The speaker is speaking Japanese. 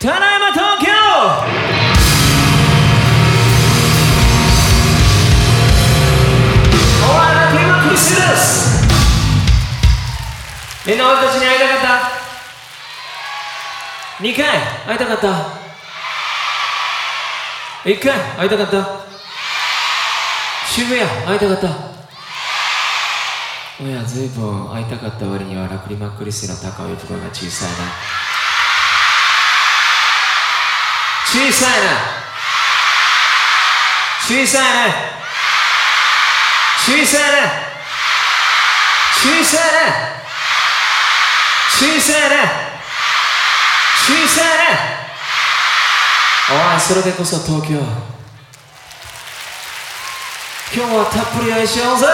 ただいま東京!お笑いのクリマクリスです!みんな俺たちに会いたかった ?2 回会いたかった ?1 回会いたかった?渋谷会いたかった?おやずいぶん会いたかった割にはラクリマクリスの高い袋が小さいな。小さいな。小さいな。小さいな。小さいな。小さいな。小さいな。おいそれでこそ東京。今日はたっぷり愛しようぜ。